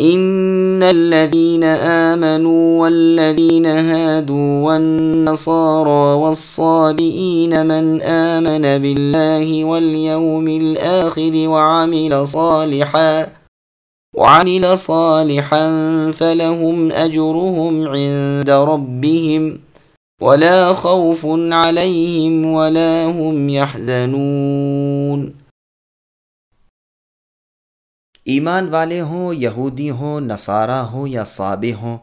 ان الذين امنوا والذين هادوا والنصارى والصابئين من امن بالله واليوم الآخر وعمل صالحا وعمل صالحا فلهم اجرهم عند ربهم ولا خوف عليهم ولا هم يحزنون ایمان والے ہوں، یہودی ہوں، نصارہ ہوں یا صابے ہوں،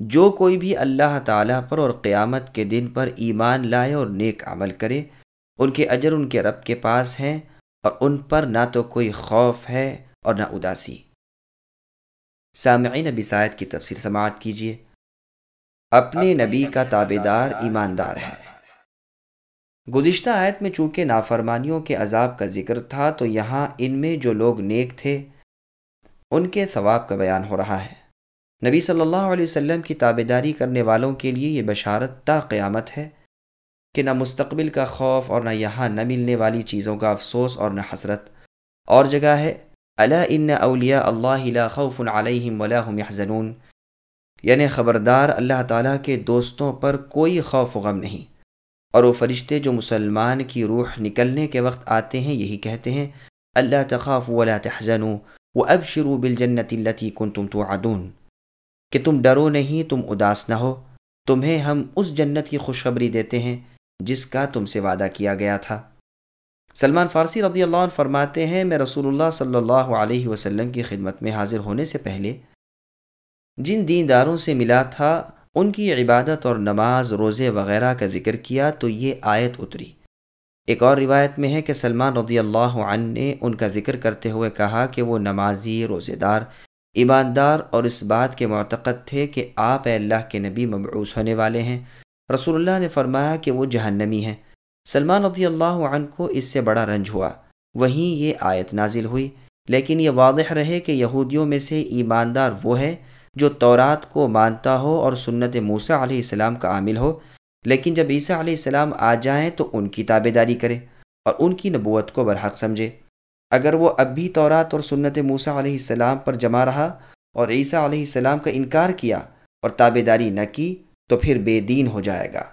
جو کوئی بھی اللہ تعالیٰ پر اور قیامت کے دن پر ایمان لائے اور نیک عمل کرے، ان کے اجر ان کے رب کے پاس ہیں اور ان پر نہ تو کوئی خوف ہے اور نہ اداسی۔ سامعین نبی سائد کی تفسیر سماعت کیجیے اپنے نبی کا تابے دار ایماندار ہے۔ گزشتہ آیت میں چونکہ نافرمانیوں کے عذاب کا ذکر تھا، تو یہاں ان میں جو لوگ نیک تھے ان کے ثواب کا بیان ہو رہا ہے۔ نبی صلی اللہ علیہ وسلم کی تابے داری کرنے والوں کے لیے یہ بشارت تا قیامت ہے کہ نہ مستقبل کا خوف اور نہ یہاں نہ ملنے والی چیزوں کا افسوس اور نہ حسرت۔ اور جگہ ہے اللہ ان اولیاء اللہ خوف علیہم ولاحم یحزنون۔ یعنی خبردار اللہ تعالیٰ کے دوستوں پر کوئی خوف و غم نہیں۔ اور وہ فرشتے جو مسلمان کی روح نکلنے کے وقت آتے ہیں، یہی کہتے ہیں، اللہ تخاف ولا تحزنوا۔ وہ اب شروع بل جنت التی کن تم تو کہ تم ڈرو نہیں، تم اداس نہ ہو۔ تمہیں ہم اس جنت کی خوشخبری دیتے ہیں جس کا تم سے وعدہ کیا گیا تھا۔ سلمان فارسی رضی اللہ عنہ فرماتے ہیں، میں رسول اللہ صلی اللہ علیہ وسلم کی خدمت میں حاضر ہونے سے پہلے جن دینداروں سے ملا تھا، ان کی عبادت اور نماز، روزے وغیرہ کا ذکر کیا تو یہ آیت اتری۔ ایک اور روایت میں ہے کہ سلمان رضی اللہ عنہ نے ان کا ذکر کرتے ہوئے کہا کہ وہ نمازی روزے دار ایماندار اور اس بات کے معتقد تھے کہ آپ اللہ کے نبی مبعوث ہونے والے ہیں۔ رسول اللہ نے فرمایا کہ وہ جہنمی ہیں۔ سلمان رضی اللہ عنہ کو اس سے بڑا رنج ہوا۔ وہیں یہ آیت نازل ہوئی۔ لیکن یہ واضح رہے کہ یہودیوں میں سے ایماندار وہ ہے جو تورات کو مانتا ہو اور سنت موسیٰ علیہ السلام کا عامل ہو۔ لیکن جب عیسیٰ علیہ السلام آ جائیں تو ان کی تابے داری کرے اور ان کی نبوت کو برحق سمجھے۔ اگر وہ اب بھی تورات اور سنت موسیٰ علیہ السلام پر جمع رہا اور عیسیٰ علیہ السلام کا انکار کیا اور تابے داری نہ کی تو پھر بے دین ہو جائے گا۔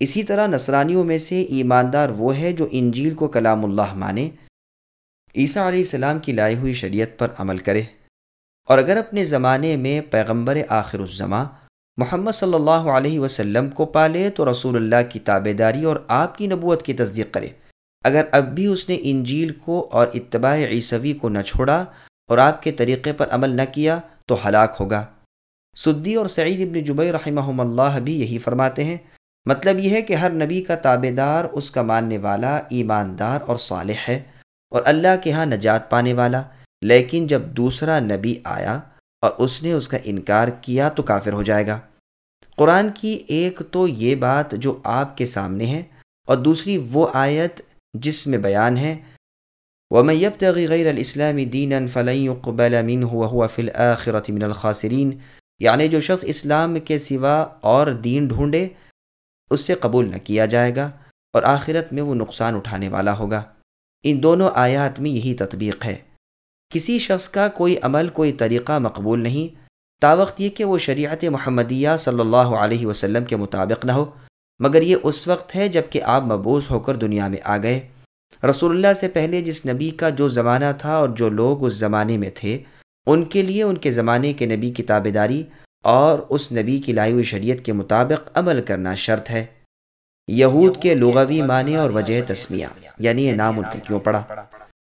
اسی طرح نصرانیوں میں سے ایماندار وہ ہے جو انجیل کو کلام اللہ مانے۔ عیسیٰ علیہ السلام کی لائی ہوئی شریعت پر عمل کرے اور اگر اپنے زمانے میں پیغمبر آخر الزماں محمد صلی اللہ علیہ وسلم کو پالے تو رسول اللہ کی تابے داری اور آپ کی نبوت کی تصدیق کرے۔ اگر اب بھی اس نے انجیل کو اور اتباع عیسوی کو نہ چھوڑا اور آپ کے طریقے پر عمل نہ کیا تو ہلاک ہوگا۔ سدی اور سعید ابن جبئی رحمہ اللہ بھی یہی فرماتے ہیں۔ مطلب یہ ہے کہ ہر نبی کا تابے دار، اس کا ماننے والا، ایماندار اور صالح ہے اور اللہ کے ہاں نجات پانے والا۔ لیکن جب دوسرا نبی آیا اور اس نے اس کا انکار کیا تو کافر ہو جائے گا۔ قرآن کی ایک تو یہ بات جو آپ کے سامنے ہے اور دوسری وہ آیت جس میں بیان ہے، وَمَن يَبْتَغِ غَيْرَ الْإِسْلَامِ دِينًا فَلَن يُقْبَلَ مِنْهُ وَهُوَ فِي الْآخِرَةِ مِنَ الْخَاسِرِينَ۔ یعنی جو شخص اسلام کے سوا اور دین ڈھونڈے، اس سے قبول نہ کیا جائے گا اور آخرت میں وہ نقصان اٹھانے والا ہوگا۔ ان دونوں آیات میں یہی تطبیق ہے۔ کسی شخص کا کوئی عمل، کوئی طریقہ مقبول نہیں۔ تا وقت یہ کہ وہ شریعت محمدیہ صلی اللہ علیہ وسلم کے مطابق نہ ہو، مگر یہ اس وقت ہے جبکہ آپ مبوس ہو کر دنیا میں آ گئے۔ رسول اللہ سے پہلے جس نبی کا جو زمانہ تھا اور جو لوگ اس زمانے میں تھے، ان کے لیے ان کے زمانے کے نبی کی تابے داری اور اس نبی کی لائی ہوئی شریعت کے مطابق عمل کرنا شرط ہے۔ یہود کے لغوی معنی اور وجہ تسمیہ یعنی یہ نام ان کے کیوں پڑا؟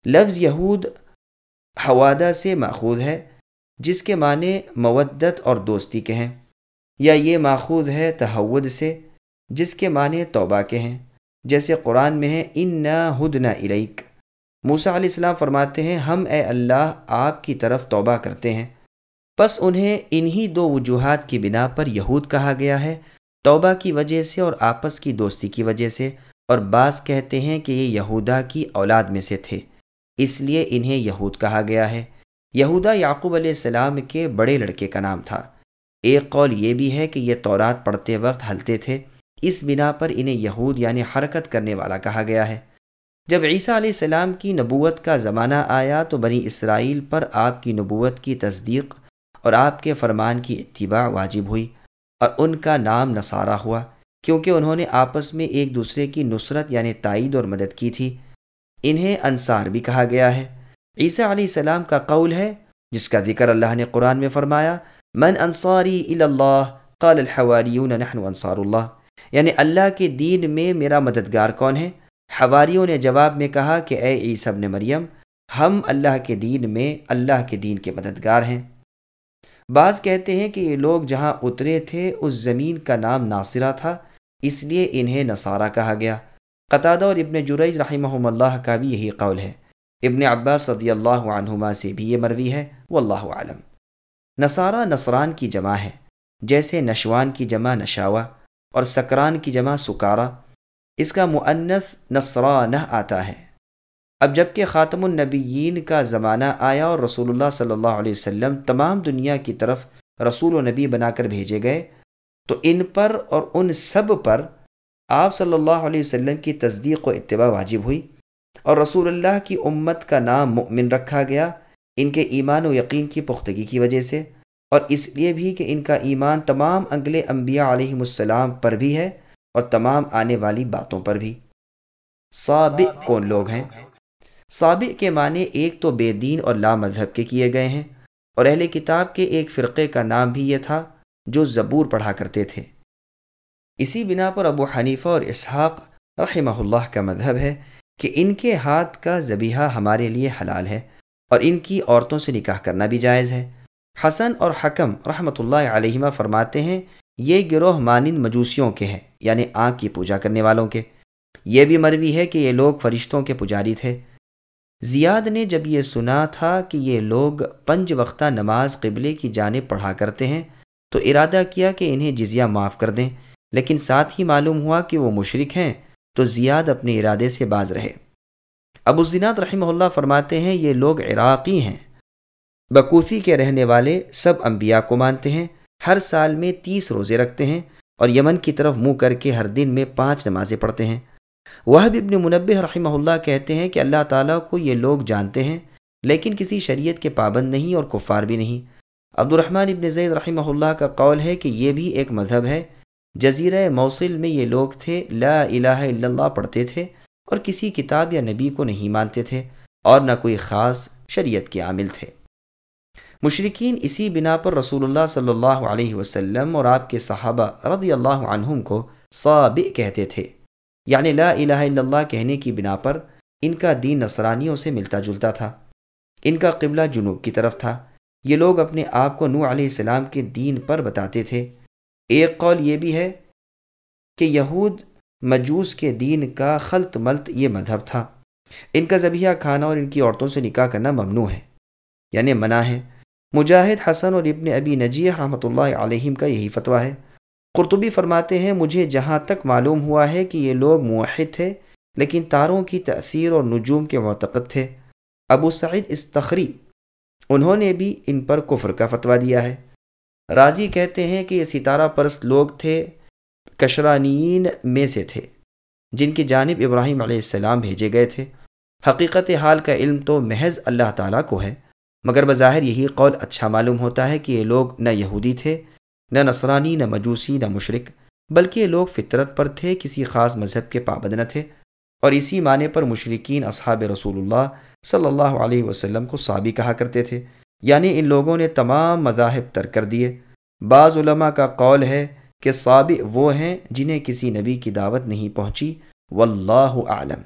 لفظ یہود حوادہ سے ماخوذ ہے، جس کے معنی مودت اور دوستی کے ہیں، یا یہ ماخوذ ہے تحود سے، جس کے معنی توبہ کے ہیں۔ جیسے قرآن میں ہے ان نہ ہد نہ علیق موسا علیہ السلام فرماتے ہیں، ہم اے اللہ آپ کی طرف توبہ کرتے ہیں۔ بس انہیں انہی دو وجوہات کی بنا پر یہود کہا گیا ہے، توبہ کی وجہ سے اور آپس کی دوستی کی وجہ سے۔ اور بعض کہتے ہیں کہ یہ یہودا کی اولاد میں سے تھے۔ اس لیے انہیں یہود کہا گیا ہے۔ یہودا یعقوب علیہ السلام کے بڑے لڑکے کا نام تھا۔ ایک قول یہ بھی ہے کہ یہ تورات پڑھتے وقت ہلتے تھے۔ اس بنا پر انہیں یہود یعنی حرکت کرنے والا کہا گیا ہے۔ جب عیسیٰ علیہ السلام کی نبوت کا زمانہ آیا تو بنی اسرائیل پر آپ کی نبوت کی تصدیق اور آپ کے فرمان کی اتباع واجب ہوئی اور ان کا نام نصارہ ہوا کیونکہ انہوں نے آپس میں ایک دوسرے کی نصرت یعنی تائید اور مدد کی تھی۔ انہیں انصار بھی کہا گیا ہے۔ عیسیٰ علیہ السلام کا قول ہے، جس کا ذکر اللہ نے قرآن میں فرمایا، من انصاری اللہ، قال الحواریون، نحن انصار اللہ. یعنی اللہ کے دین میں میرا مددگار کون ہے؟ حواریوں نے جواب میں کہا کہ، اے عیسیٰ ابن مریم، ہم اللہ کے دین میں اللہ کے دین کے مددگار ہیں۔ بعض کہتے ہیں کہ یہ لوگ جہاں اترے تھے، اس زمین کا نام ناصرہ تھا، اس لیے انہیں نصارہ کہا گیا۔ قطادہ اور ابن جریج رحمہ اللہ کا بھی یہی قول ہے۔ ابن عباس رضی اللہ عنہما سے بھی یہ مروی ہے، واللہ عالم نصارہ نصران کی جمع ہے، جیسے نشوان کی جمع نشاوہ اور سکران کی جمع سکارہ، اس کا معنث نصرانہ آتا ہے۔ اب جبکہ خاتم النبیین کا زمانہ آیا اور رسول اللہ صلی اللہ علیہ وسلم تمام دنیا کی طرف رسول و نبی بنا کر بھیجے گئے، تو ان پر اور ان سب پر آپ صلی اللہ علیہ وسلم کی تصدیق و اتباع واجب ہوئی اور رسول اللہ کی امت کا نام مؤمن رکھا گیا ان کے ایمان و یقین کی پختگی کی وجہ سے اور اس لیے بھی کہ ان کا ایمان تمام اگلے انبیاء علیہ السلام پر بھی ہے اور تمام آنے والی باتوں پر بھی۔ سابق کون لوگ ہیں؟ سابق کے معنی ایک تو بے دین اور لا مذہب کے کیے گئے ہیں اور اہل کتاب کے ایک فرقے کا نام بھی یہ تھا جو زبور پڑھا کرتے تھے۔ اسی بنا پر ابو حنیفہ اور اسحاق رحمہ اللہ کا مذہب ہے کہ ان کے ہاتھ کا زبیحہ ہمارے لیے حلال ہے اور ان کی عورتوں سے نکاح کرنا بھی جائز ہے۔ حسن اور حکم رحمۃ اللہ علیہمہ فرماتے ہیں، یہ گروہ مانند مجوسیوں کے ہیں یعنی آنکھ کی پوجا کرنے والوں کے۔ یہ بھی مروی ہے کہ یہ لوگ فرشتوں کے پجاری تھے۔ زیاد نے جب یہ سنا تھا کہ یہ لوگ پنج وقتہ نماز قبلے کی جانب پڑھا کرتے ہیں، تو ارادہ کیا کہ انہیں جزیہ معاف کر دیں۔ لیکن ساتھ ہی معلوم ہوا کہ وہ مشرق ہیں، تو زیاد اپنے ارادے سے باز رہے۔ ابو الزینات رحمہ اللہ فرماتے ہیں، یہ لوگ عراقی ہیں۔ بکوفی کے رہنے والے سب انبیاء کو مانتے ہیں، ہر سال میں تیس روزے رکھتے ہیں اور یمن کی طرف منہ کر کے ہر دن میں پانچ نمازیں پڑھتے ہیں۔ وہ ابن منبع رحمہ اللہ کہتے ہیں کہ اللہ تعالیٰ کو یہ لوگ جانتے ہیں، لیکن کسی شریعت کے پابند نہیں اور کفار بھی نہیں۔ عبد الرحمن ابن زید رحمہ اللہ کا قول ہے کہ یہ بھی ایک مذہب ہے۔ جزیرہ موصل میں یہ لوگ تھے، لا الہ الا اللہ پڑھتے تھے اور کسی کتاب یا نبی کو نہیں مانتے تھے اور نہ کوئی خاص شریعت کے عامل تھے۔ مشرقین اسی بنا پر رسول اللہ صلی اللہ علیہ وسلم اور آپ کے صحابہ رضی اللہ عنہم کو صاب کہتے تھے۔ یعنی لا الہ الا اللہ کہنے کی بنا پر ان کا دین نصرانیوں سے ملتا جلتا تھا۔ ان کا قبلہ جنوب کی طرف تھا۔ یہ لوگ اپنے آپ کو نو علیہ السلام کے دین پر بتاتے تھے۔ ایک قول یہ بھی ہے کہ یہود مجوس کے دین کا خلط ملت یہ مذہب تھا۔ ان کا ذبیحہ کھانا اور ان کی عورتوں سے نکاح کرنا ممنوع ہے۔ یعنی منع ہے۔ مجاہد حسن اور ابن ابی نجی رحمۃ اللہ علیہم کا یہی فتویٰ ہے۔ قرطبی فرماتے ہیں، مجھے جہاں تک معلوم ہوا ہے کہ یہ لوگ موحد تھے، لیکن تاروں کی تأثیر اور نجوم کے معتقد تھے۔ ابو سعید استخری انہوں نے بھی ان پر کفر کا فتویٰ دیا ہے۔ راضی کہتے ہیں کہ یہ ستارہ پرست لوگ تھے کشرانین میں سے تھے، جن کی جانب ابراہیم علیہ السلام بھیجے گئے تھے۔ حقیقت حال کا علم تو محض اللہ تعالیٰ کو ہے، مگر بظاہر یہی قول اچھا معلوم ہوتا ہے کہ یہ لوگ نہ یہودی تھے، نہ نصرانی، نہ مجوسی، نہ مشرق بلکہ یہ لوگ فطرت پر تھے، کسی خاص مذہب کے پابند نہ تھے۔ اور اسی معنی پر مشرقین اصحاب رسول اللہ صلی اللہ علیہ وسلم کو صابی کہا کرتے تھے۔ یعنی ان لوگوں نے تمام مذاہب ترک کر دیے۔ بعض علماء کا قول ہے کہ صابع وہ ہیں جنہیں کسی نبی کی دعوت نہیں پہنچی۔ واللہ عالم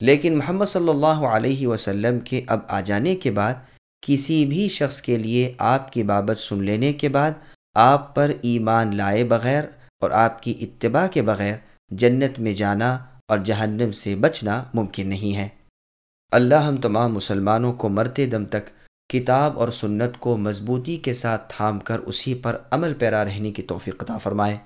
لیکن محمد صلی اللہ علیہ وسلم کے اب آ جانے کے بعد، کسی بھی شخص کے لیے آپ کی بابت سن لینے کے بعد، آپ پر ایمان لائے بغیر اور آپ کی اتباع کے بغیر جنت میں جانا اور جہنم سے بچنا ممکن نہیں ہے۔ اللہ ہم تمام مسلمانوں کو مرتے دم تک کتاب اور سنت کو مضبوطی کے ساتھ تھام کر اسی پر عمل پیرا رہنے کی توفیق عطا فرمائے۔